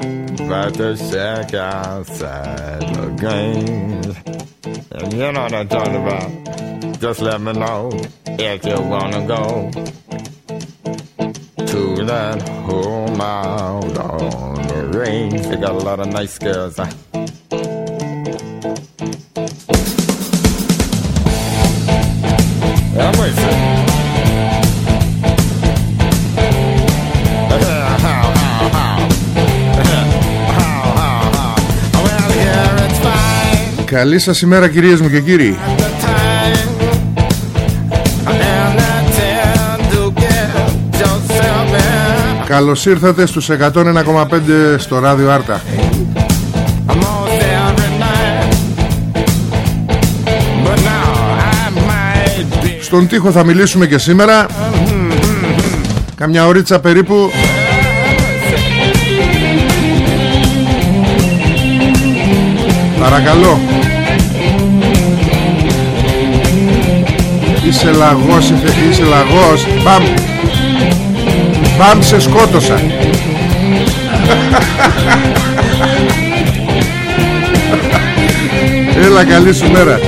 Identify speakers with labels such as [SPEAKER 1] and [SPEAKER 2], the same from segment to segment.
[SPEAKER 1] about the shack outside the games. And you know what I'm talking about. Just let me know if you wanna go to that home out on the range. They got a lot of nice girls. Huh?
[SPEAKER 2] Καλή σας ημέρα κυρίες μου και κύριοι.
[SPEAKER 1] The time. And I tend to get yourself in.
[SPEAKER 2] Καλώς ήρθατε στους 101,5 στο ράδιο Άρτα.
[SPEAKER 1] I'm on every night. But now I might be.
[SPEAKER 2] Στον τοίχο θα μιλήσουμε και σήμερα. Καμιά ωρίτσα περίπου. Παρακαλώ. Είσαι λαγός, είσαι, είσαι λαγός. Μπαμ. Μπαμ σε σκότωσα. Έλα καλή σου μέρα.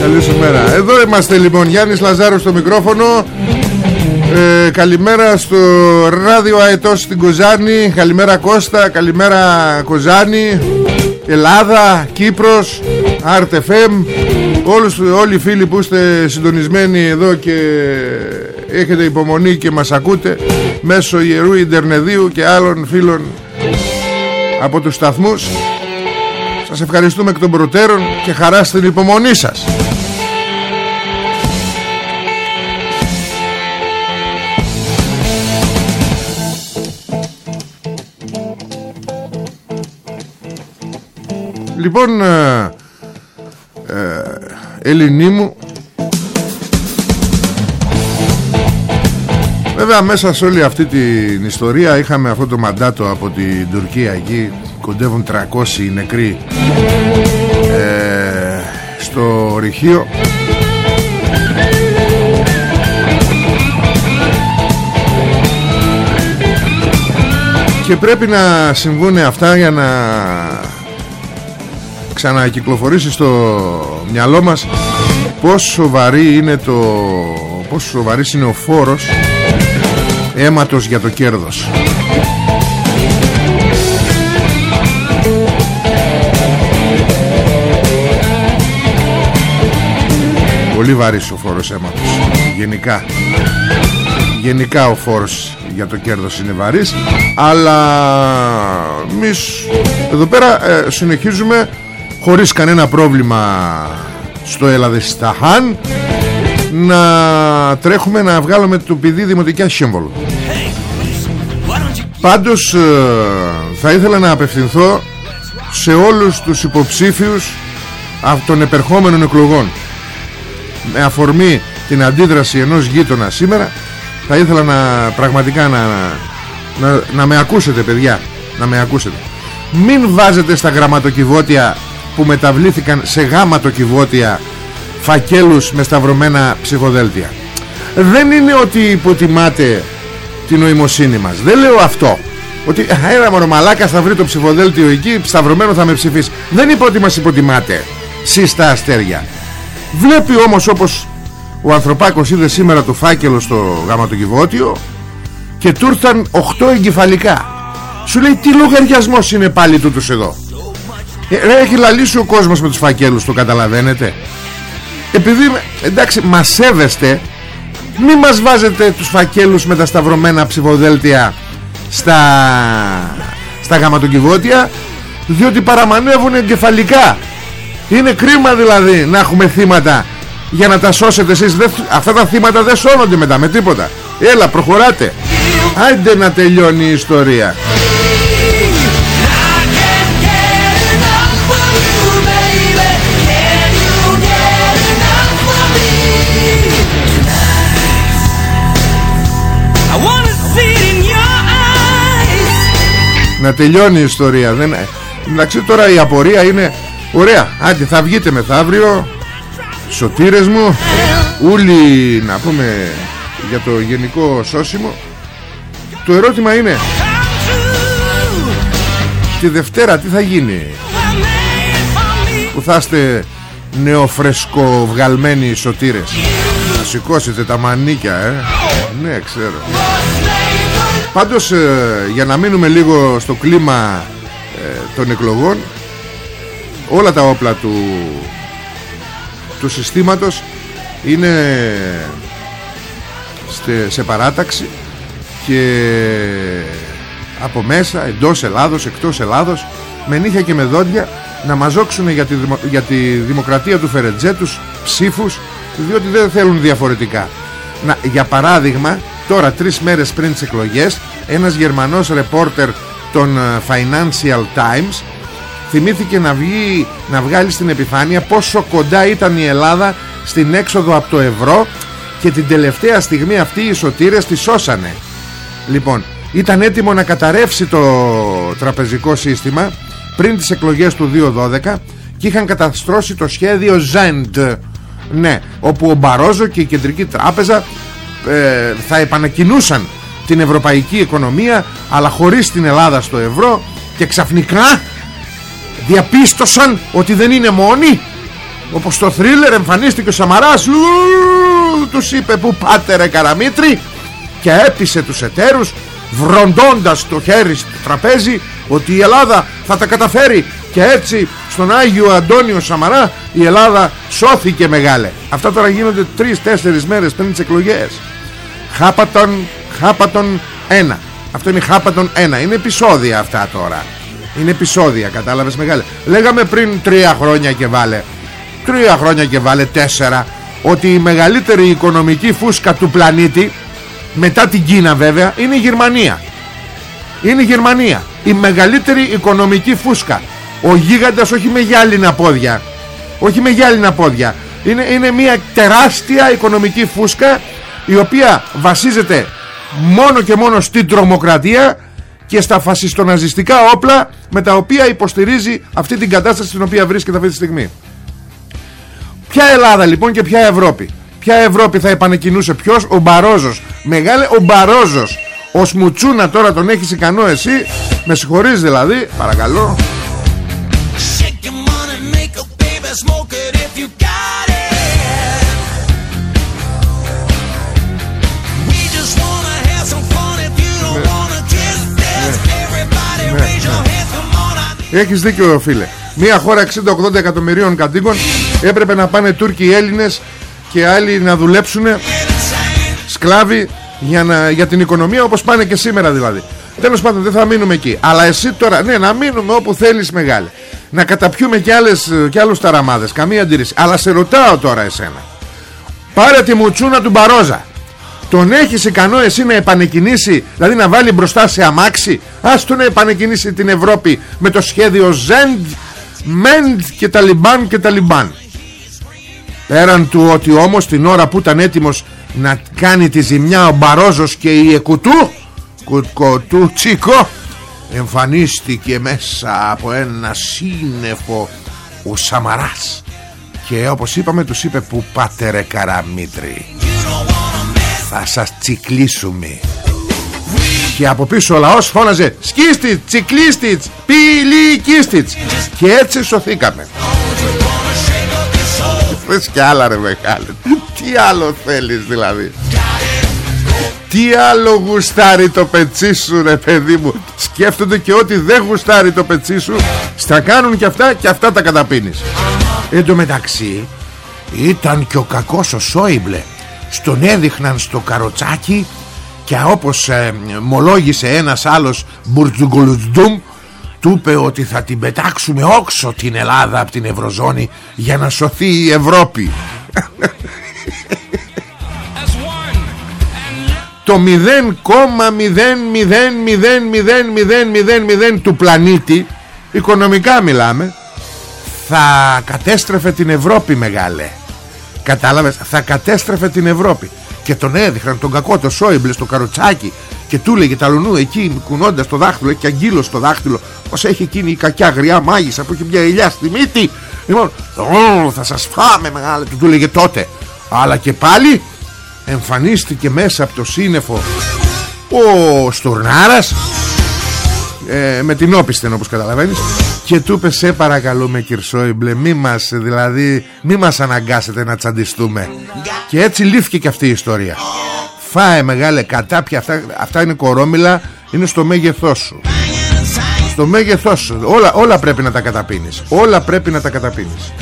[SPEAKER 2] Καλή σου μέρα. Εδώ είμαστε λοιπόν Γιάννης Λαζάρος στο μικρόφωνο. Ε, Καλημέρα στο ράδιο Αετός στην Κοζάνη. Καλημέρα Κώστα. Καλημέρα Κοζάνη. Ελλάδα Κύπρος RTFM Όλους, Όλοι οι φίλοι που είστε συντονισμένοι εδώ και έχετε υπομονή και μας ακούτε μέσω Ιερού Ιντερνεδίου και άλλων φίλων από τους σταθμούς σας ευχαριστούμε εκ των προτέρων και χαρά στην υπομονή σας. Λοιπόν, ε, ε, Ελληνί μου. Βέβαια μέσα σε όλη αυτή την ιστορία είχαμε αυτό το μαντάτο από την Τουρκία. Εκεί κοντεύουν 300 νεκροί ε, στο ρηχείο. Και πρέπει να συμβούν αυτά για να ξανακυκλοφορήσει στο μυαλό μας πόσο σοβαρή είναι το πόσο σοβαρής είναι ο φόρος αίματος για το κέρδος. Πολύ βαρύς ο φόρος αίματος Γενικά. Γενικά ο φόρος για το κέρδος είναι βαρύς Αλλά εμείς εδώ πέρα ε, συνεχίζουμε Χωρίς κανένα πρόβλημα Στο Ελλαδισταχάν Να τρέχουμε να βγάλουμε το παιδί δημοτικά σύμβολο. Πάντως ε, θα ήθελα να απευθυνθώ σε όλους τους υποψήφιους από των επερχόμενων εκλογών. Με αφορμή την αντίδραση ενός γείτονα σήμερα θα ήθελα να πραγματικά να, να, να με ακούσετε παιδιά. Να με ακούσετε. Μην βάζετε στα γραμματοκιβώτια που μεταβλήθηκαν σε γάματοκιβώτια φακέλους με σταυρωμένα ψηφοδέλτια. Δεν είναι ότι υποτιμάτε την νοημοσύνη μας. Δεν λέω αυτό. Ότι ένα μωρομαλάκα θα βρει το ψηφοδέλτιο εκεί σταυρωμένο θα με ψηφίσει δεν είπα ότι μας υποτιμάτε σύστα αστέρια. Βλέπει όμως όπως ο ανθρωπάκος είδε σήμερα το φάκελο στο γαματοκιβώτιο και του ήρθαν 8 εγκεφαλικά. Σου λέει τι λογαριασμός είναι πάλι τούτος εδώ; ε, ρε, έχει λαλήσει ο κόσμος με τους φακέλους το καταλαβαίνετε. Επειδή εντάξει μας σέβεστε μη μας βάζετε τους φακέλους με τα σταυρωμένα ψηφοδέλτια στα, στα γαματοκιβώτια διότι παραμανεύουν εγκεφαλικά. Είναι κρίμα δηλαδή να έχουμε θύματα. Για να τα σώσετε εσείς αυτά τα θύματα δεν σώνονται μετά με τίποτα. Έλα προχωράτε. Άντε να τελειώνει η ιστορία να τελειώνει η ιστορία. Δεν... εντάξει τώρα η απορία είναι ωραία άντε θα βγείτε μεθαύριο. Σωτήρες μου. Ούλοι να πούμε για το γενικό σώσιμο. Το ερώτημα είναι τη Δευτέρα τι θα γίνει; Που θα είστε νεοφρεσκοβγαλμένοι σωτήρες. Να σηκώσετε τα μανίκια ε. Ναι ξέρω Πάντως ε, για να μείνουμε λίγο στο κλίμα ε, των εκλογών όλα τα όπλα του του συστήματος είναι σε παράταξη και από μέσα εντός Ελλάδος, εκτός Ελλάδος με νύχια και με δόντια να μαζόξουν για τη, για τη δημοκρατία του Φερετζέ τους ψήφους διότι δεν θέλουν διαφορετικά. Να, για παράδειγμα τώρα τρεις μέρες πριν τις εκλογές ένας γερμανός ρεπόρτερ των ε, Financial Times θυμήθηκε να, βγει, να βγάλει στην επιφάνεια πόσο κοντά ήταν η Ελλάδα στην έξοδο από το ευρώ και την τελευταία στιγμή αυτή οι σωτήρες τη σώσανε. Λοιπόν ήταν έτοιμο να καταρρεύσει το τραπεζικό σύστημα πριν τις εκλογές του 2012 και είχαν καταστρώσει το σχέδιο ZEND. Ναι, όπου ο Μπαρόζο και η Κεντρική Τράπεζα ε, θα επανακινούσαν την ευρωπαϊκή οικονομία αλλά χωρίς την Ελλάδα στο ευρώ και ξαφνικά διαπίστωσαν ότι δεν είναι μόνοι. Όπως το θρίλερ εμφανίστηκε ο Σαμαράς τους είπε που πάτε ρε Καραμήτρη και έπεισε τους εταίρους βροντώντας το χέρι στο τραπέζι ότι η Ελλάδα θα τα καταφέρει. Και έτσι στον Άγιο Αντώνιο Σαμαρά η Ελλάδα σώθηκε μεγάλε. Αυτά τώρα γίνονται 3-4 μέρες πριν τις εκλογές Χάπατον Χάπατον 1 αυτό είναι Χάπατον 1 είναι επεισόδια αυτά τώρα. Είναι επεισόδια κατάλαβες μεγάλε. Λέγαμε πριν τρία χρόνια και βάλε Τρία χρόνια και βάλε τέσσερα Ότι η μεγαλύτερη οικονομική φούσκα του πλανήτη Μετά την Κίνα βέβαια Είναι η Γερμανία. Είναι η Γερμανία. Η μεγαλύτερη οικονομική φούσκα. Ο γίγαντας όχι με γυάλινα πόδια. Όχι με γυάλινα πόδια. Είναι, είναι μια τεράστια οικονομική φούσκα Η οποία βασίζεται μόνο και μόνο στην τρομοκρατία και στα φασιστοναζιστικά όπλα με τα οποία υποστηρίζει αυτή την κατάσταση στην οποία βρίσκεται αυτή τη στιγμή. Ποια Ελλάδα λοιπόν και ποια Ευρώπη. Ποια Ευρώπη θα επανεκκινούσε ποιος; Ο Μπαρόζος. Μεγάλε ο Μπαρόζος. Ο Σμουτσούνα τώρα τον έχεις ικανό εσύ. Με συγχωρείς δηλαδή. Παρακαλώ. Έχεις δίκιο φίλε. Μια χώρα 60-80 εκατομμυρίων κατοίκων Έπρεπε να πάνε Τούρκοι Έλληνες Και άλλοι να δουλέψουν Σκλάβοι για, να, για την οικονομία όπως πάνε και σήμερα δηλαδή. Τέλος πάντων δεν θα μείνουμε εκεί. Αλλά εσύ τώρα ναι να μείνουμε όπου θέλεις μεγάλη Να καταπιούμε κι, άλλες, κι άλλους ταραμάδες. Καμία αντίρρηση. Αλλά σε ρωτάω τώρα εσένα. Πάρε τη μουτσούνα του Μπαρόζα τον έχεις ικανό εσύ να επανεκκινήσει Δηλαδή να βάλει μπροστά σε αμάξι; Ας τον να επανεκκινήσει την Ευρώπη Με το σχέδιο Ζεντ Μεντ και Ταλιμπάν και Ταλιμπάν Πέραν του ότι όμως την ώρα που ήταν έτοιμος να κάνει τη ζημιά ο Μπαρόζος και η Εκουτού Κουτκοτού Τσίκο εμφανίστηκε μέσα από ένα σύννεφο ο Σαμαράς. Και όπως είπαμε τους είπε που πάτε ρε καραμίτρη; Θα σας τσικλίσουμε. Και από πίσω ο λαός φώναζε σκίστη, τσικλίστιτς, πιλικίστιτς και έτσι σωθήκαμε. Θες κι άλλα ρε μεγάλε. Τι άλλο θέλεις δηλαδή. Τι άλλο γουστάρει το πετσί σου ρε παιδί μου. Σκέφτονται και ότι δεν γουστάρει το πετσί σου. Στα κάνουν και αυτά και αυτά τα καταπίνεις. Εν τω μεταξύ Ήταν και ο κακός ο Σόιμπλε Στον έδειχναν στο καροτσάκι Και όπως ε, μολόγησε ένας άλλος Μπουρτζουγκολουτζντούμ του είπε ότι θα την πετάξουμε όξω την Ελλάδα από την Ευρωζώνη για να σωθεί η Ευρώπη. Το 0,0000000 του πλανήτη οικονομικά μιλάμε θα κατέστρεφε την Ευρώπη μεγάλε κατάλαβες; Θα κατέστρεφε την Ευρώπη. Και τον έδειχναν τον κακό το Σόιμπλε στο καροτσάκι και του έλεγε ταλονού εκεί κουνώντας το δάχτυλο έχει και αγγύλο στο δάχτυλο. Πως έχει εκείνη η κακιά γριά μάγισσα που έχει μια ηλιά στη μύτη. Λοιπόν θα σας φάμε μεγάλε του του έλεγε τότε. Αλλά και πάλι εμφανίστηκε μέσα από το σύννεφο ο Στουρνάρας ε, με την όπισθεν όπως καταλαβαίνεις και του είπε σε παρακαλούμε Κυρσόιμπλε μη μας δηλαδή μη μας αναγκάσετε να τσαντιστούμε και έτσι λύθηκε και αυτή η ιστορία. Φάε μεγάλε κατάπια αυτά, αυτά είναι κορόμιλα είναι στο μέγεθός σου. Στο μέγεθός σου. Όλα, όλα πρέπει να τα καταπίνεις. Όλα πρέπει να τα καταπίνεις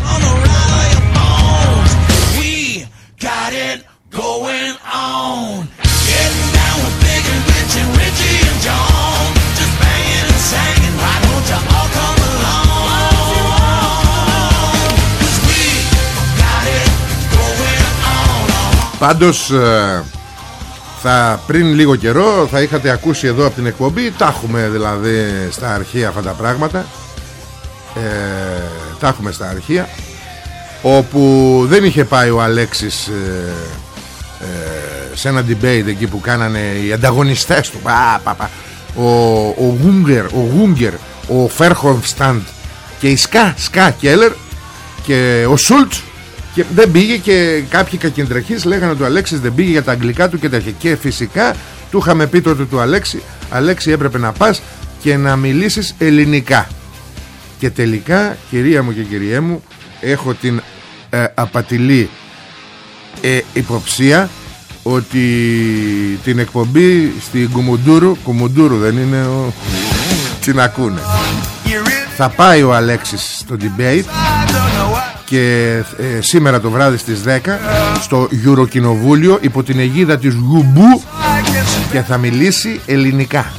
[SPEAKER 2] Πάντως ε, θα πριν λίγο καιρό θα είχατε ακούσει εδώ από την εκπομπή τα έχουμε δηλαδή στα αρχεία αυτά τα πράγματα ε, τα έχουμε στα αρχεία όπου δεν είχε πάει ο Αλέξης ε, ε, σε ένα debate εκεί που κάνανε οι ανταγωνιστές του πα, πα, πα. ο, ο Γούγκερ ο Γούγκερ ο Φέρχομσταντ και η Σκά Σκά Κέλλερ και ο Σούλτς και δεν πήγε και κάποιοι κακεντρεχείς λέγανε ότι ο Αλέξης δεν πήγε για τα αγγλικά του και τέτοια. Και φυσικά του είχαμε πει τότε του Αλέξη, Αλέξη έπρεπε να πας και να μιλήσεις ελληνικά. Και τελικά, κυρία μου και κυριέ μου, έχω την ε, απατηλή ε, υποψία ότι την εκπομπή στην Κουμουντούρου, Κουμουντούρου δεν είναι ο... την ακούνε. Θα πάει ο Αλέξης στο debate και ε, σήμερα το βράδυ στις 10 στο Γιουροκοινοβούλιο υπό την αιγίδα της Γουμπού και θα μιλήσει ελληνικά.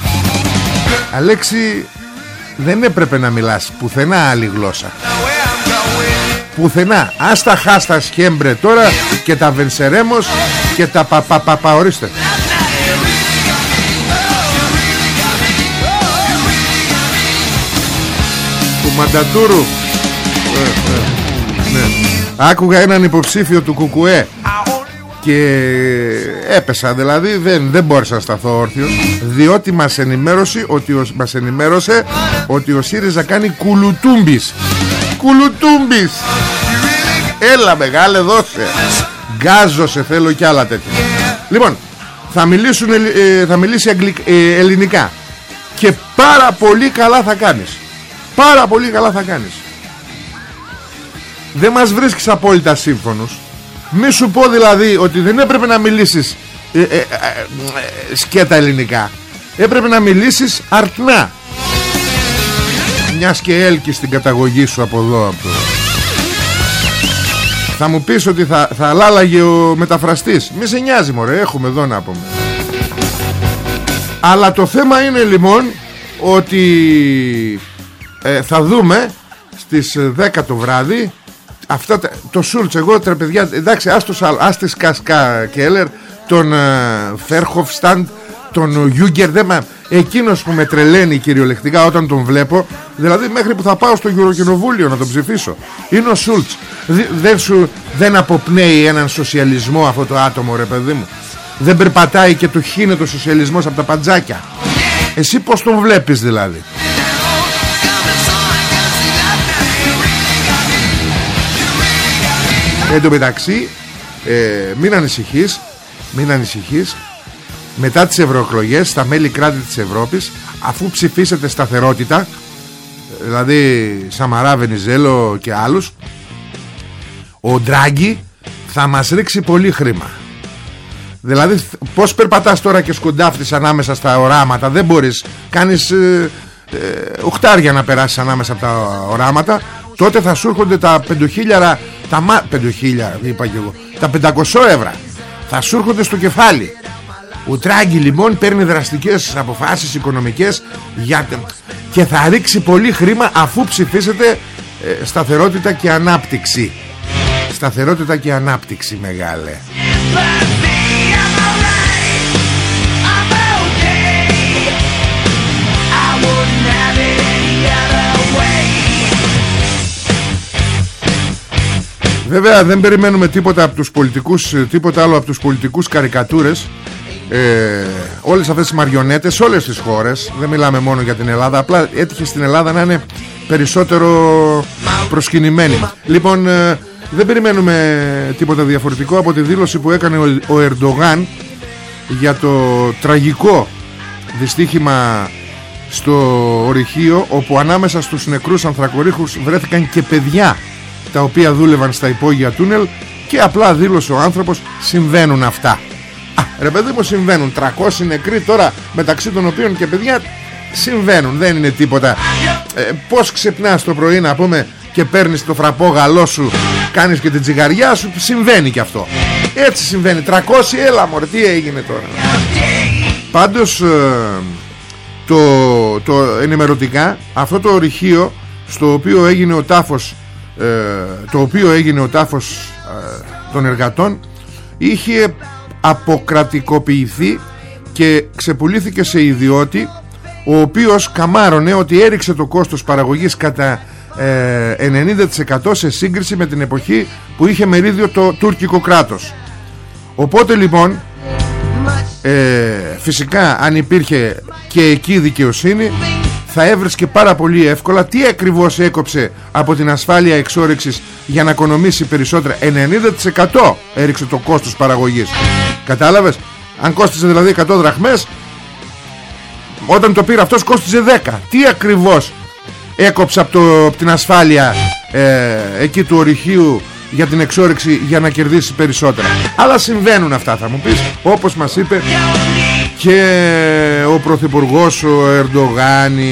[SPEAKER 2] Αλέξη δεν έπρεπε να μιλάς πουθενά άλλη γλώσσα. Πουθενά. Άστα χάστα σχέμπρε τώρα Και τα βενσερέμος Και τα παπαπαπα ορίστε. Του Μαντατούρου. Ε, ε. Άκουγα έναν υποψήφιο του Κουκουέ και έπεσα δηλαδή δεν, δεν μπόρεσα να σταθώ όρθιος διότι μας ενημέρωσε ότι ο, μας ενημέρωσε ότι ο ΣΥΡΙΖΑ κάνει κουλουτούμπης. Κουλουτούμπης! Έλα μεγάλε δώσε. Γκάζω σε θέλω κι άλλα τέτοια. Λοιπόν θα, μιλήσουν, ε, θα μιλήσει ε, ελληνικά. Και πάρα πολύ καλά θα κάνεις. Πάρα πολύ καλά θα κάνεις δεν μας βρίσκεις απόλυτα σύμφωνος. Μη σου πω δηλαδή ότι δεν έπρεπε να μιλήσεις ε, ε, ε, ε σκέτα ελληνικά. Έπρεπε να μιλήσεις αρτνά. Μιας και έλκεις την καταγωγή σου από εδώ από θα μου πεις ότι θα, θα λάλαγε ο μεταφραστής. Μη σε νοιάζει μωρέ έχουμε εδώ να πούμε. Αλλά το θέμα είναι λοιπόν Ότι Θα δούμε Στις 10 το βράδυ Αυτά, το Σούλτς εγώ τρε παιδιά Εντάξει άστος, άστης Κασκά Κέλλερ Τον uh, Φέρχοφσταντ τον Γιούγκερ δεν μα... εκείνος που με τρελαίνει κυριολεκτικά όταν τον βλέπω δηλαδή μέχρι που θα πάω στο Ευρωκοινοβούλιο να τον ψηφίσω είναι ο Σούλτς. Δεν, σου, δεν αποπνέει έναν σοσιαλισμό αυτό το άτομο ρε παιδί μου. Δεν περπατάει και του χύνεται ο σοσιαλισμός από τα παντζάκια. Εσύ πως τον βλέπεις δηλαδή; Εν τω μεταξύ ε, μην ανησυχείς μην ανησυχείς. Μετά τις ευρωεκλογές στα μέλη κράτη της Ευρώπης αφού ψηφίσετε σταθερότητα δηλαδή Σαμαρά, Βενιζέλο και άλλους ο Ντράγκη θα μας ρίξει πολύ χρήμα. Δηλαδή πως περπατάς τώρα και σκοντάφτεις ανάμεσα στα οράματα δεν μπορείς. Κάνεις ε, ε, οχτάρια να περάσεις ανάμεσα από τα οράματα τότε θα σου έρχονται τα 5.000 τα 5.000 είπα και εγώ. Τα 500 ευρώ θα σου έρχονται στο κεφάλι. Ο Τράγκη λοιπόν παίρνει δραστικές αποφάσεις οικονομικές για... και θα ρίξει πολύ χρήμα αφού ψηφίσετε ε, σταθερότητα και ανάπτυξη. Σταθερότητα και ανάπτυξη μεγάλε Βέβαια δεν περιμένουμε τίποτα από τους πολιτικούς Τίποτα άλλο από τους πολιτικούς καρικατούρες. Ε, Όλες αυτές τις μαριονέτες Σε όλες τις χώρες Δεν μιλάμε μόνο για την Ελλάδα Απλά έτυχε στην Ελλάδα να είναι περισσότερο προσκυνημένοι. Λοιπόν ε, δεν περιμένουμε τίποτα διαφορετικό Από τη δήλωση που έκανε ο, ο Ερντογάν Για το τραγικό δυστύχημα στο ορυχείο όπου ανάμεσα στους νεκρούς ανθρακορίχους βρέθηκαν και παιδιά τα οποία δούλευαν στα υπόγεια τούνελ και απλά δήλωσε ο άνθρωπος συμβαίνουν αυτά. Α, ρε παιδί μου συμβαίνουν. 300 νεκροί τώρα μεταξύ των οποίων και παιδιά συμβαίνουν. Δεν είναι τίποτα. Ε, πως ξυπνάς το πρωί να πούμε και παίρνεις το φραπό γαλό σου κάνεις και την τσιγαριά σου συμβαίνει και αυτό. Έτσι συμβαίνει. 300 έλα μωρέ τι έγινε τώρα. Πάντως ε, το, το ενημερωτικά αυτό το ορυχείο στο οποίο έγινε ο τάφος ε, το οποίο έγινε ο τάφος ε, των εργατών είχε αποκρατικοποιηθεί και ξεπουλήθηκε σε ιδιώτη ο οποίος καμάρωνε ότι έριξε το κόστος παραγωγής κατά 90% ε, σε σύγκριση με την εποχή που είχε μερίδιο το τουρκικό κράτος. Οπότε λοιπόν φυσικά αν υπήρχε και εκεί δικαιοσύνη θα έβρισκε πάρα πολύ εύκολα τι ακριβώς έκοψε από την ασφάλεια εξόρυξης για να οικονομήσει περισσότερα. 90% έριξε το κόστος παραγωγής. Κατάλαβες; Αν κόστιζε δηλαδή 100 δραχμές όταν το πήρε αυτός κόστιζε 10 τι ακριβώς έκοψε από, το, από την ασφάλεια ε, εκεί του ορυχείου για την εξόρυξη για να κερδίσει περισσότερα; Αλλά συμβαίνουν αυτά θα μου πεις όπως μας είπε και ο Πρωθυπουργός ο Ερντογάνης.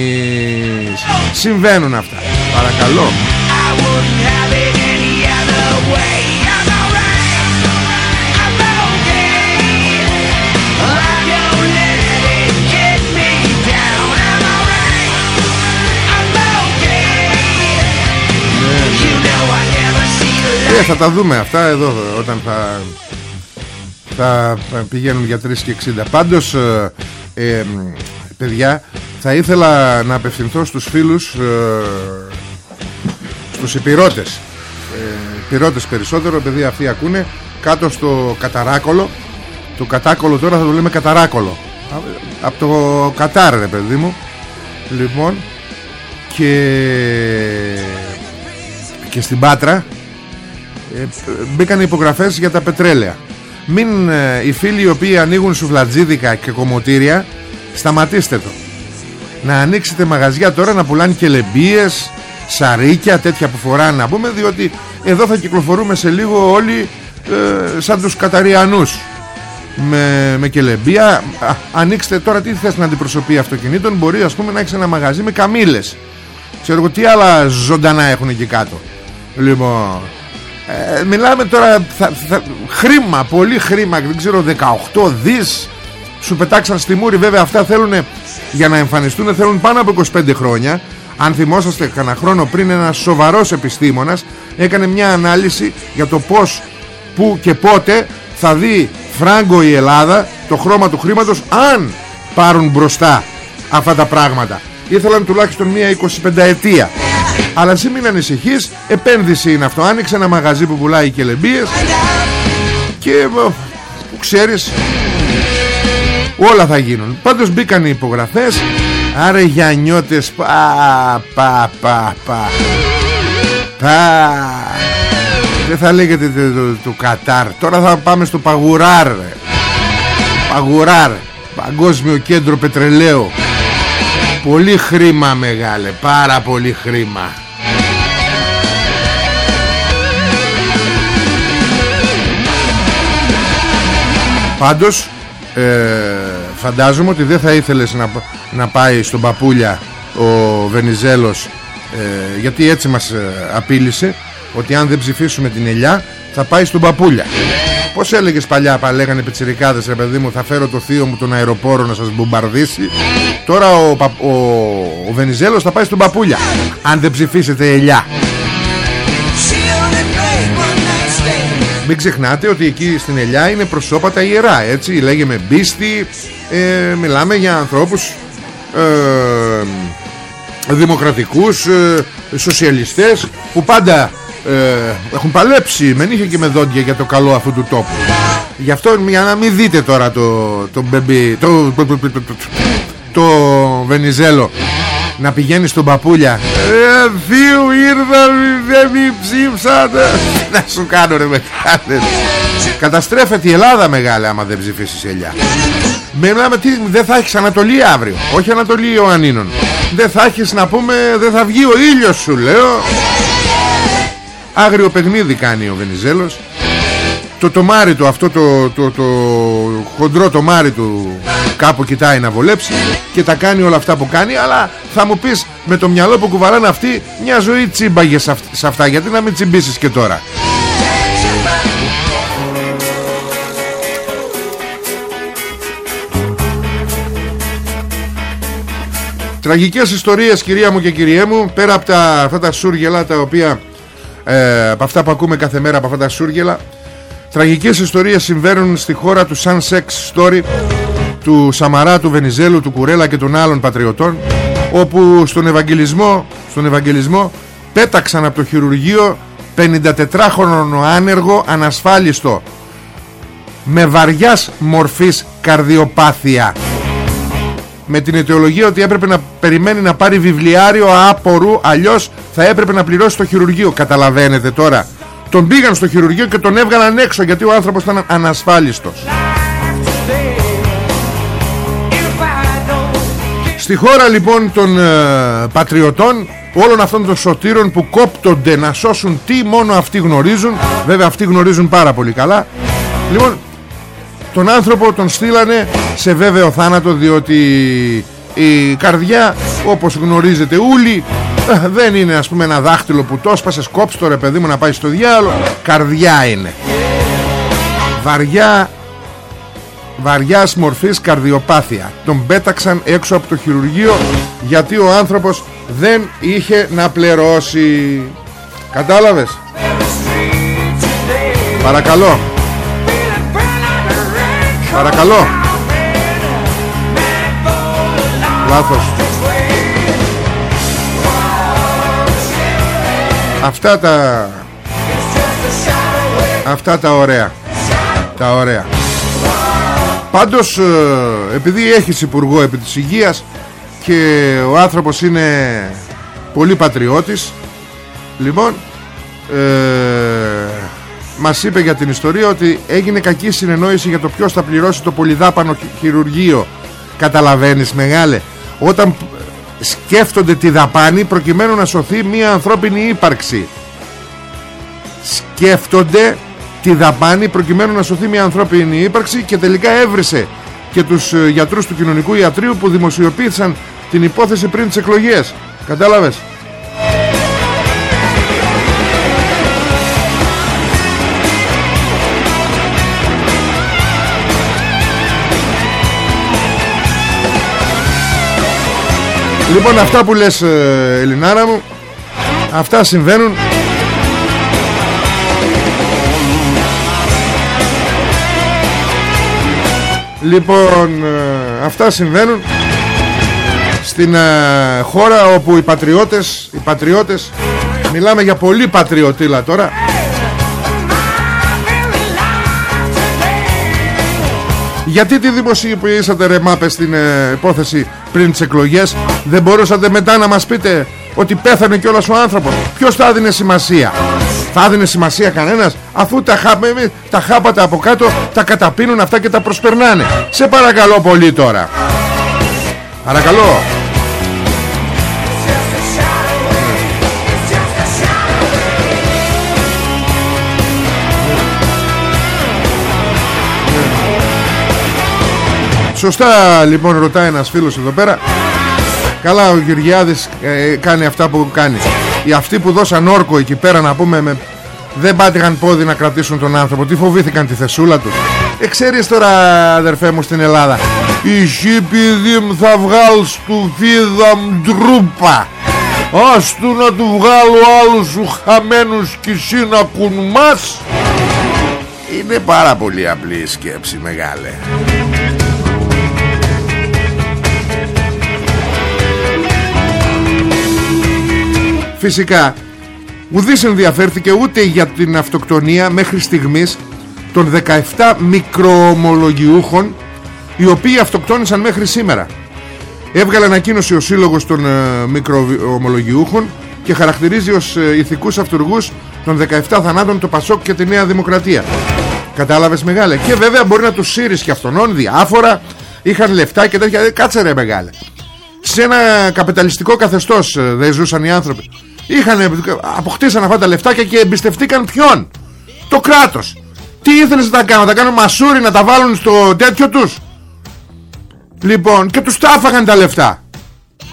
[SPEAKER 2] Συμβαίνουν αυτά. Παρακαλώ. Ε, θα τα δούμε αυτά εδώ όταν θα θα πηγαίνουν για 3 και 60 πάντως ε, ε, παιδιά θα ήθελα να απευθυνθώ στους φίλους ε, στους υπηρώτες. Ε, περισσότερο επειδή αυτοί ακούνε κάτω στο καταράκολο. Το κατάκολο τώρα θα το λέμε καταράκολο. Από το Κατάρ ρε παιδί μου. Λοιπόν και και στην Πάτρα ε, μπήκαν υπογραφές για τα πετρέλαια μην ε, οι φίλοι οι οποίοι ανοίγουν σουφλατζίδικα και κομμωτήρια σταματήστε το. Να ανοίξετε μαγαζιά τώρα να πουλάνε και λεμπίες σαρίκια τέτοια που φοράνε να πούμε διότι εδώ θα κυκλοφορούμε σε λίγο όλοι ε, σαν τους Καταριανούς. Με, με κελεμπία. Ανοίξτε τώρα τι θες να αντιπροσωπεί αυτοκινήτων. Μπορεί ας πούμε να έχεις ένα μαγαζί με καμήλες. Ξέρω τι άλλα ζωντανά έχουν εκεί κάτω. Λοιπόν ε, μιλάμε τώρα θα, θα, χρήμα, πολύ χρήμα δεν ξέρω 18 δις. Σου πετάξαν στη μούρη βέβαια αυτά θέλουν για να εμφανιστούν θέλουν πάνω από 25 χρόνια. Αν θυμόσαστε κανένα χρόνο πριν ένας σοβαρός επιστήμονας έκανε μια ανάλυση για το πως που και πότε θα δει φράγκο η Ελλάδα το χρώμα του χρήματος αν πάρουν μπροστά αυτά τα πράγματα. Ήθελαν τουλάχιστον μία 25 ετία αλλά εσύ μην ανησυχείς επένδυση είναι αυτό. Άνοιξε ένα μαγαζί που πουλάει κελεμπίες και ε, που ξέρεις όλα θα γίνουν. Πάντως μπήκαν οι υπογραφές. Άρα για νιώτες πα πα πα πα. Πα. Δεν θα λέγεται το, το, Κατάρ. Τώρα θα πάμε στο Παγουράρ Παγουράρ Παγκόσμιο κέντρο πετρελαίου Πολύ χρήμα μεγάλε Πάρα πολύ χρήμα. Πάντως ε, Φαντάζομαι ότι δεν θα ήθελες να, να πάει στον Παπούλια Ο Βενιζέλος ε, Γιατί έτσι μας ε, απείλησε Ότι αν δεν ψηφίσουμε την ελιά Θα πάει στον Παπούλια. Πώς έλεγες παλιά πα λέγανε πιτσιρικάδες ρε παιδί μου Θα φέρω το θείο μου τον αεροπόρο να σας μπομπαρδίσει Τώρα ο, ο, ο Βενιζέλος θα πάει στον Παπούλια Αν δεν ψηφίσετε ελιά. Μην ξεχνάτε ότι εκεί στην Ελιά είναι προσώπατα ιερά έτσι Λέγε μπίστη ε, Μιλάμε για ανθρώπους ε, Δημοκρατικούς ε, Σοσιαλιστές Που πάντα ε, έχουν παλέψει με νύχια και με δόντια για το καλό αυτού του τόπου. Γι' αυτό για να μην δείτε τώρα το το, μπεμπι, το, το, το, το, το Βενιζέλο. Να πηγαίνει στον παπούλια. Ε, Θείου ήρθα δεν μη ψήφσατε να σου κάνω ρε μεγάλε. Καταστρέφεται η Ελλάδα μεγάλη άμα δεν ψηφίσεις ελιά. Μιλάμε τι, δεν θα έχεις Ανατολή αύριο. Όχι Ανατολή Ιωαννίνων. Δεν θα έχεις να πούμε Δεν θα βγει ο ήλιος σου λέω Άγριο παιχνίδι κάνει ο Βενιζέλος. Το τομάρι του αυτό το, το, το, χοντρό τομάρι του Κάπου κοιτάει να βολέψει Και τα κάνει όλα αυτά που κάνει Αλλά θα μου πεις με το μυαλό που κουβαλάνε αυτοί Μια ζωή τσίμπαγε σε αυτά. Γιατί να μην τσιμπήσεις και τώρα; Τραγικές ιστορίες κυρία μου και κυριέ μου Πέρα από τα, αυτά τα σούργελα τα οποία ε, από αυτά που ακούμε κάθε μέρα από αυτά τα σούργελα τραγικές ιστορίες συμβαίνουν στη χώρα του Sun Sex Story του Σαμαρά, του Βενιζέλου, του Κουρέλα και των άλλων πατριωτών όπου στον Ευαγγελισμό, στον Ευαγγελισμό πέταξαν από το χειρουργείο 54χρονο άνεργο ανασφάλιστο με βαριάς μορφής καρδιοπάθεια. Με την αιτιολογία ότι έπρεπε να περιμένει να πάρει βιβλιάριο άπορου αλλιώς θα έπρεπε να πληρώσει το χειρουργείο καταλαβαίνετε τώρα. Τον πήγαν στο χειρουργείο και τον έβγαλαν έξω γιατί ο άνθρωπος ήταν ανασφάλιστος. Στη χώρα λοιπόν των ε, πατριωτών όλων αυτών των σωτήρων που κόπτονται να σώσουν τι μόνο αυτοί γνωρίζουν βέβαια αυτοί γνωρίζουν πάρα πολύ καλά. Λοιπόν τον άνθρωπο τον στείλανε σε βέβαιο θάνατο διότι η καρδιά όπως γνωρίζετε όλοι ε, δεν είναι ας πούμε ένα δάχτυλο που το σπάσες κόψε το ρε παιδί μου να πάει στο διάλογο. Καρδιά είναι. Βαριά βαριάς μορφής καρδιοπάθεια. Τον πέταξαν έξω από το χειρουργείο γιατί ο άνθρωπος δεν είχε να πληρώσει. Κατάλαβες; Παρακαλώ. Παρακαλώ. Λάθος Αυτά τα Αυτά τα ωραία. Τα ωραία. Πάντως ε, επειδή έχεις υπουργό επί της υγείας Και ο άνθρωπος είναι Πολύ πατριώτης Λοιπόν ε, μας είπε για την ιστορία ότι έγινε κακή συνεννόηση για το ποιος θα πληρώσει το πολυδάπανο χειρουργείο. Καταλαβαίνεις μεγάλε. Όταν σκέφτονται τη δαπάνη προκειμένου να σωθεί μια ανθρώπινη ύπαρξη. Σκέφτονται τη δαπάνη προκειμένου να σωθεί μια ανθρώπινη ύπαρξη και τελικά έβρισε και τους ε, γιατρούς του κοινωνικού ιατρίου που δημοσιοποίησαν την υπόθεση πριν τις εκλογές. Κατάλαβες; Λοιπόν αυτά που λες ε, Ελληνάρα μου Αυτά συμβαίνουν. Λοιπόν ε, αυτά συμβαίνουν στην ε, χώρα όπου οι πατριώτες, οι πατριώτες, μιλάμε για πολύ πατριωτήλα τώρα, Γιατί τη δημοσιοποιήσατε ρε μάπε στην ε, υπόθεση πριν τις εκλογές. Δεν μπορούσατε μετά να μας πείτε ότι πέθανε κιόλας ο άνθρωπος. Ποιος θα έδινε σημασία; Θα έδινε σημασία κανένας; Αφού τα, χά, τα χάπατα από κάτω τα καταπίνουν αυτά και τα προσπερνάνε. Σε παρακαλώ πολύ τώρα. Παρακαλώ Σωστά λοιπόν ρωτάει ένας φίλος εδώ πέρα. Καλά ο Γεωργιάδης ε, κάνει αυτά που κάνει. Οι αυτοί που δώσαν όρκο εκεί πέρα να πούμε με... Δεν πάτηγαν πόδι να κρατήσουν τον άνθρωπο. Τι φοβήθηκαν τη θεσούλα τους. Ε, ξέρεις τώρα αδερφέ μου στην Ελλάδα Εσύ παιδί μου θα βγάλεις του φίδα μου τρούπα Ας του να του βγάλω άλλους σου χαμένους κι εσύ να κουνμάς Είναι πάρα πολύ απλή η σκέψη μεγάλε Φυσικά ουδής ενδιαφέρθηκε ούτε για την αυτοκτονία μέχρι στιγμής των 17 μικροομολογιούχων οι οποίοι αυτοκτόνησαν μέχρι σήμερα. Έβγαλε ανακοίνωση ο σύλλογος των ε, μικροομολογιούχων και χαρακτηρίζει ως ε, ηθικούς αυτούργους των 17 θανάτων το Πασόκ και τη Νέα Δημοκρατία. Κατάλαβες μεγάλε; Και βέβαια μπορεί να τους σύρεις και αυτονών διάφορα. Είχαν λεφτά και τέτοια. Ε, κάτσε ρε μεγάλε. Σε ένα καπιταλιστικό καθεστώς ε, δεν ζούσαν οι άνθρωποι. Είχαν, αποκτήσαν αυτά τα λεφτάκια και εμπιστευτήκαν ποιον; Το κράτος. Τι ήθελες να τα κάνουν Να τα κάνουν μασούρι να τα βάλουν στο τέτοιο τους; Λοιπόν και τους τα τα λεφτά.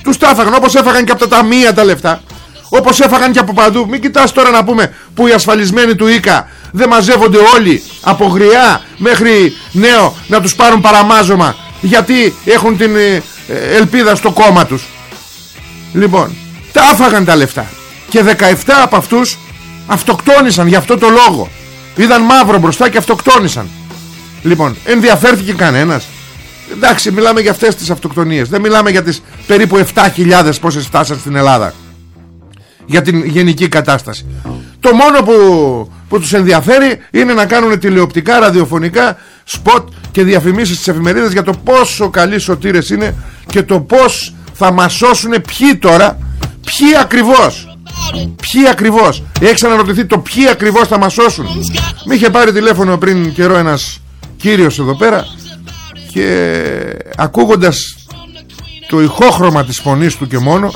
[SPEAKER 2] Τους τα όπως έφαγαν και από τα ταμεία τα λεφτά. Όπως έφαγαν και από παντού. Μην κοιτάς τώρα να πούμε που οι ασφαλισμένοι του ΙΚΑ Δεν μαζεύονται όλοι Από γριά μέχρι νέο Να τους πάρουν παραμάζωμα Γιατί έχουν την ε, ελπίδα στο κόμμα τους. Λοιπόν τα άφαγαν τα λεφτά και 17 από αυτούς αυτοκτόνησαν για αυτό το λόγο. Είδαν μαύρο μπροστά και αυτοκτόνησαν. Λοιπόν ενδιαφέρθηκε κανένας. Εντάξει μιλάμε για αυτές τις αυτοκτονίες. Δεν μιλάμε για τις περίπου 7.000 πόσες φτάσαν στην Ελλάδα. Για την γενική κατάσταση. Το μόνο που, που τους ενδιαφέρει είναι να κάνουν τηλεοπτικά, ραδιοφωνικά σποτ και διαφημίσεις στις εφημερίδες για το πόσο καλοί σωτήρες είναι και το πως θα μας σώσουν ποιοι τώρα ποιοι ακριβώς Ποιοι ακριβώς; Έχεις αναρωτηθεί το ποιοι ακριβώς θα μας σώσουν; Με είχε πάρει τηλέφωνο πριν καιρό ένας κύριος εδώ πέρα Και ακούγοντας το ηχόχρωμα της φωνής του και μόνο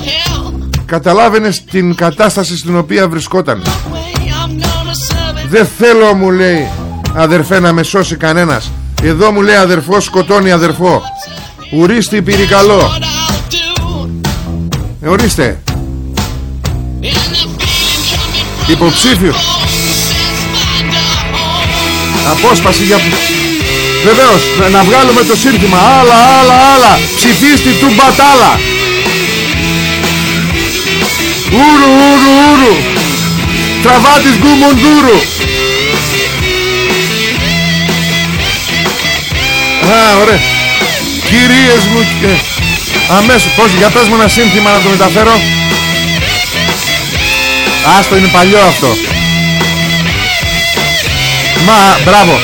[SPEAKER 2] Καταλάβαινες την κατάσταση στην οποία βρισκόταν. Δεν θέλω μου λέει αδερφέ να με σώσει κανένας Εδώ μου λέει αδερφό σκοτώνει αδερφό Ουρίστη πυρικαλό ε, Ορίστε Υποψήφιο. Απόσπαση για Βεβαίως να βγάλουμε το σύνθημα. Άλλα άλλα άλλα. Ψηφίστη του Μπατάλα. Ούρου ούρου ούρου. Τραβάτης γκουμοντούρου Α ωραία. Κυρίες μου και... Αμέσως πώς για πες μου ένα σύνθημα να το μεταφέρω Άστο είναι παλιό αυτό. Μα μπράβο.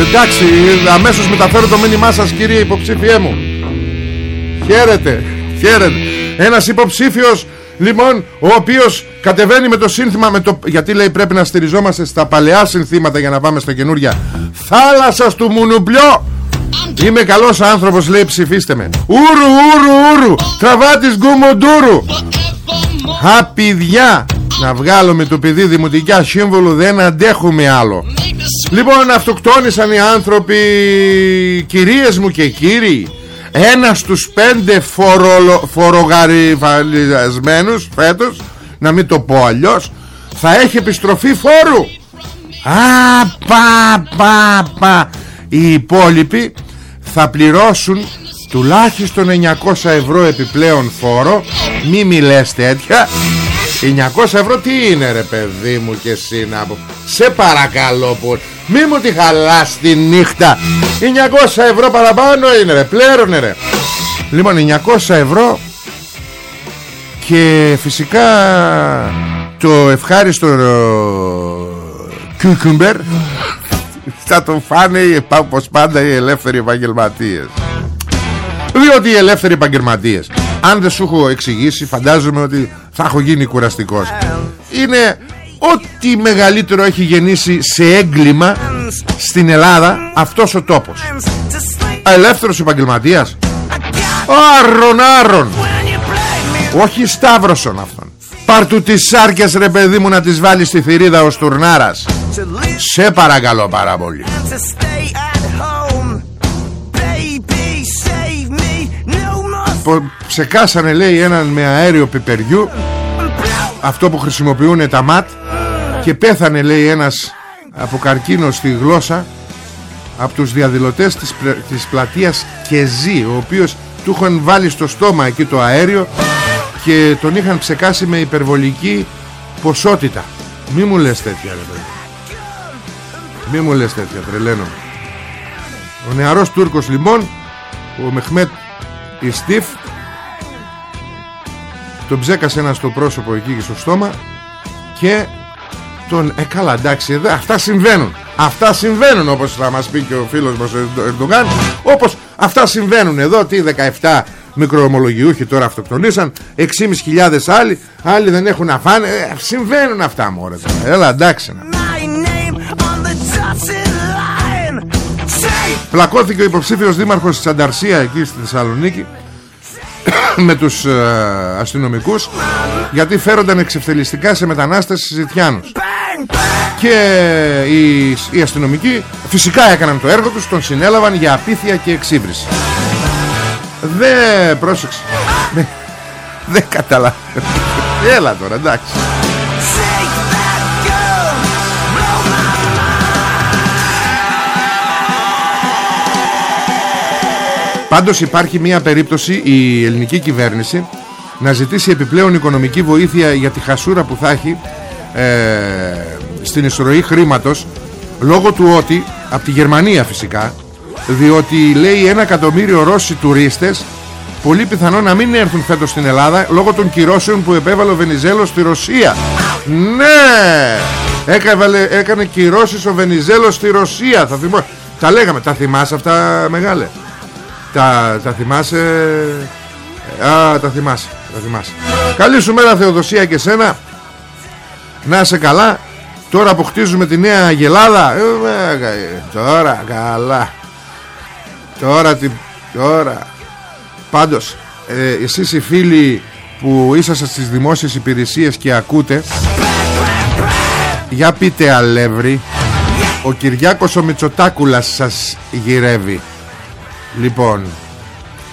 [SPEAKER 2] Εντάξει αμέσως μεταφέρω το μήνυμά σας κύριε υποψήφιέ μου. Χαίρετε Χαίρετε. Ένας υποψήφιος Λοιπόν ο οποίος κατεβαίνει με το σύνθημα με το... Γιατί λέει πρέπει να στηριζόμαστε στα παλαιά συνθήματα Για να πάμε στα καινούρια Θάλασσας του Μουνουπλιό Είμαι καλός άνθρωπος λέει ψηφίστε με. Ούρου ούρου ούρου Τραβάτης γκουμοντούρου Χαπηδιά Να βγάλουμε το παιδί δημοτικά σύμβολο Δεν αντέχουμε άλλο. Λοιπόν αυτοκτόνησαν οι άνθρωποι Κυρίες μου και κύριοι Ένας στους πέντε φορολο, φορογαριβαλισμένους Φέτος Να μην το πω αλλιώς Θα έχει επιστροφή φόρου. Α, πα, πα, πα. Οι υπόλοιποι θα πληρώσουν τουλάχιστον 900 ευρώ επιπλέον φόρο. Μη μιλές τέτοια. 900 ευρώ τι είναι ρε παιδί μου και εσύ να πω. Σε παρακαλώ που Μη μου τη χαλάς τη νύχτα. 900 ευρώ παραπάνω είναι ρε. Πλέρωνε ρε. Λοιπόν 900 ευρώ Και φυσικά Το ευχάριστο Κούκουμπερ Θα το φάνε Όπως πάντα οι ελεύθεροι επαγγελματίες. Διότι οι ελεύθεροι επαγγελματίες Αν δεν σου έχω εξηγήσει Φαντάζομαι ότι θα έχω γίνει κουραστικός. Είναι Ό,τι μεγαλύτερο έχει γεννήσει σε έγκλημα Στην Ελλάδα Αυτός ο τόπος. Ελεύθερος επαγγελματίας. Άρον άρον Όχι Σταύρωσον αυτόν. Πάρ' του τις σάρκες ρε παιδί μου να τις βάλεις στη θηρίδα ο Στουρνάρας Σε παρακαλώ πάρα πολύ. Ψεκάσανε λέει έναν με αέριο πιπεριού. Αυτό που χρησιμοποιούν τα ματ. Και πέθανε λέει ένας από καρκίνο στη γλώσσα. Από τους διαδηλωτές της, της πλατείας Κεζή Ο οποίος του είχαν βάλει στο στόμα εκεί το αέριο Και τον είχαν ψεκάσει με υπερβολική ποσότητα. Μη μου λες τέτοια ρε παιδί Μη μου λες τέτοια τρελαίνω Ο νεαρός Τούρκος λοιπόν Ο Μεχμέτ Ιστίφ τον ψέκασε ένα στο πρόσωπο εκεί και στο στόμα και τον ε καλά εντάξει αυτά συμβαίνουν. Αυτά συμβαίνουν όπως θα μας πει και ο φίλος μας ο Ερντογάν όπως αυτά συμβαίνουν εδώ τι 17 μικροομολογιούχοι τώρα αυτοκτονήσαν 6.500 άλλοι άλλοι δεν έχουν να φάνε ε, συμβαίνουν αυτά μωρέ έλα εντάξει να. Πλακώθηκε ο υποψήφιος δήμαρχος της Ανταρσία εκεί στη Θεσσαλονίκη με τους ε, αστυνομικούς γιατί φέρονταν εξευθελιστικά σε μετανάστες Ζητιάνους και οι, οι αστυνομικοί φυσικά έκαναν το έργο τους τον συνέλαβαν για απίθεια και εξύβριση. Δεν πρόσεξε. Δεν, δεν καταλαβαίνω. Έλα τώρα εντάξει Πάντως υπάρχει μια περίπτωση η ελληνική κυβέρνηση να ζητήσει επιπλέον οικονομική βοήθεια για τη χασούρα που θα έχει ε, στην εισρωή χρήματος λόγω του ότι, από τη Γερμανία φυσικά διότι λέει ένα εκατομμύριο Ρώσοι τουρίστες πολύ πιθανό να μην έρθουν φέτος στην Ελλάδα λόγω των κυρώσεων που επέβαλε ο Βενιζέλος στη Ρωσία. Ναι! Έκανε, έκανε κυρώσεις ο Βενιζέλος στη Ρωσία θα θυμώ, τα λέγαμε, τα θυμάσαι αυτά μεγάλε; Τα, τα θυμάσαι; Α, τα θυμάσαι, τα θυμάσαι. Καλή σου μέρα Θεοδοσία και σένα. Να είσαι καλά. Τώρα που χτίζουμε τη νέα Αγελάδα ε, Τώρα καλά. Τώρα τι Τώρα. Πάντως ε, Εσείς οι φίλοι που είσαστε στις δημόσιες υπηρεσίες και ακούτε Για πείτε αλεύρι. Ο Κυριάκος ο Μητσοτάκουλας σας γυρεύει Λοιπόν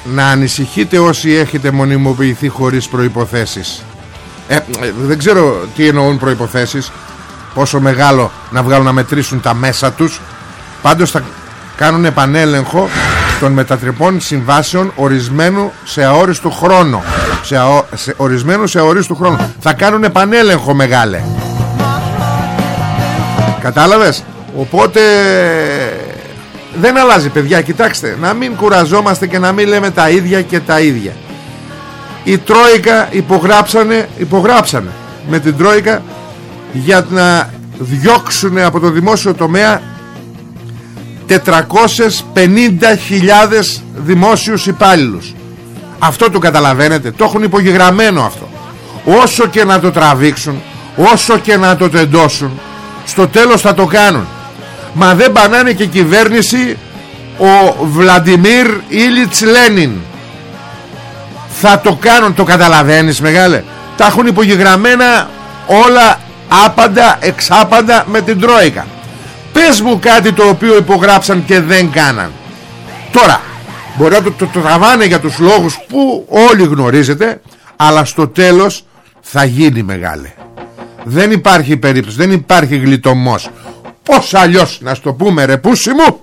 [SPEAKER 2] Να ανησυχείτε όσοι έχετε μονιμοποιηθεί χωρίς προϋποθέσεις. Ε, Δεν ξέρω τι εννοούν προϋποθέσεις Πόσο μεγάλο να βγάλουν να μετρήσουν τα μέσα τους. Πάντως θα κάνουν επανέλεγχο των μετατρεπών συμβάσεων ορισμένου σε αόριστο χρόνο. Σε, αο... σε ορισμένου σε αόριστο χρόνο. Θα κάνουν επανέλεγχο μεγάλε. Κατάλαβες; Οπότε δεν αλλάζει παιδιά κοιτάξτε να μην κουραζόμαστε και να μην λέμε τα ίδια και τα ίδια. Η Τρόικα υπογράψανε υπογράψανε με την Τρόικα για να διώξουν από το δημόσιο τομέα 450.000 δημόσιους υπάλληλους. Αυτό το καταλαβαίνετε το έχουν υπογεγραμμένο αυτό. Όσο και να το τραβήξουν όσο και να το τεντώσουν στο τέλος θα το κάνουν Μα δεν πανάνε και κυβέρνηση Ο Βλαντιμίρ Ήλιτς Λένιν. Θα το κάνουν Το καταλαβαίνεις μεγάλε. Τα έχουν υπογεγραμμένα όλα Άπαντα, εξάπαντα με την Τρόικα. Πες μου κάτι το οποίο υπογράψαν και δεν κάναν. Τώρα Μπορεί να το, το, το τραβάνε για τους λόγους που όλοι γνωρίζετε Αλλά στο τέλος θα γίνει μεγάλε. Δεν υπάρχει περίπτωση Δεν υπάρχει γλιτωμός Πώς αλλιώς να στο πούμε ρε πούσι μου;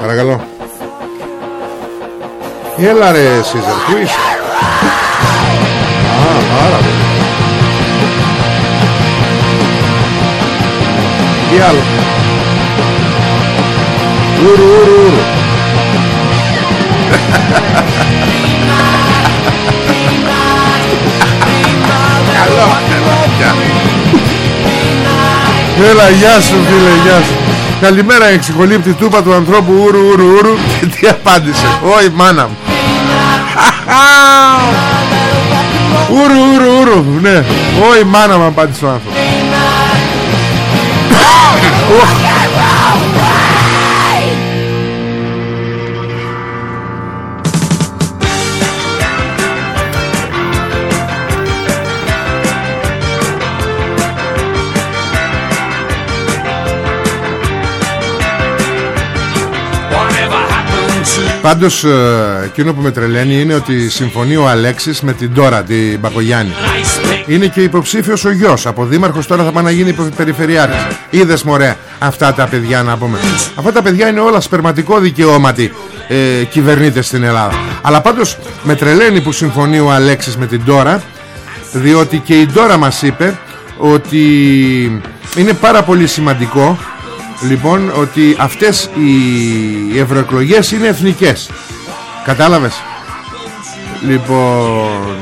[SPEAKER 2] Παρακαλώ. Έλα ρε Σίζερ, πού είσαι; Α, πάρα πολύ. Τι άλλο; Ούρου, ούρου, ούρου Καλό, Έλα, γεια σου φίλε, γεια σου. Καλημέρα εξικολύπτη τούπα του ανθρώπου ούρου ούρου ούρου Και τι απάντησε. Όχι μάνα μου. Ούρου ούρου ούρου Ναι. Όχι μάνα μου απάντησε ο άνθρωπος Πάντως ε, εκείνο που με τρελαίνει είναι ότι συμφωνεί ο Αλέξης με την Τώρα, την Μπακογιάννη. Είναι και υποψήφιος ο γιος. Από δήμαρχος τώρα θα πάει να γίνει περιφερειάρχης. Είδες μωρέ αυτά τα παιδιά να πούμε. Αυτά τα παιδιά είναι όλα σπερματικό δικαιώματι ε, κυβερνήτες στην Ελλάδα. Αλλά πάντως με τρελαίνει που συμφωνεί ο Αλέξης με την Τώρα διότι και η Τώρα μας είπε ότι είναι πάρα πολύ σημαντικό λοιπόν ότι αυτές οι ευρωεκλογές είναι εθνικές. Κατάλαβες; Λοιπόν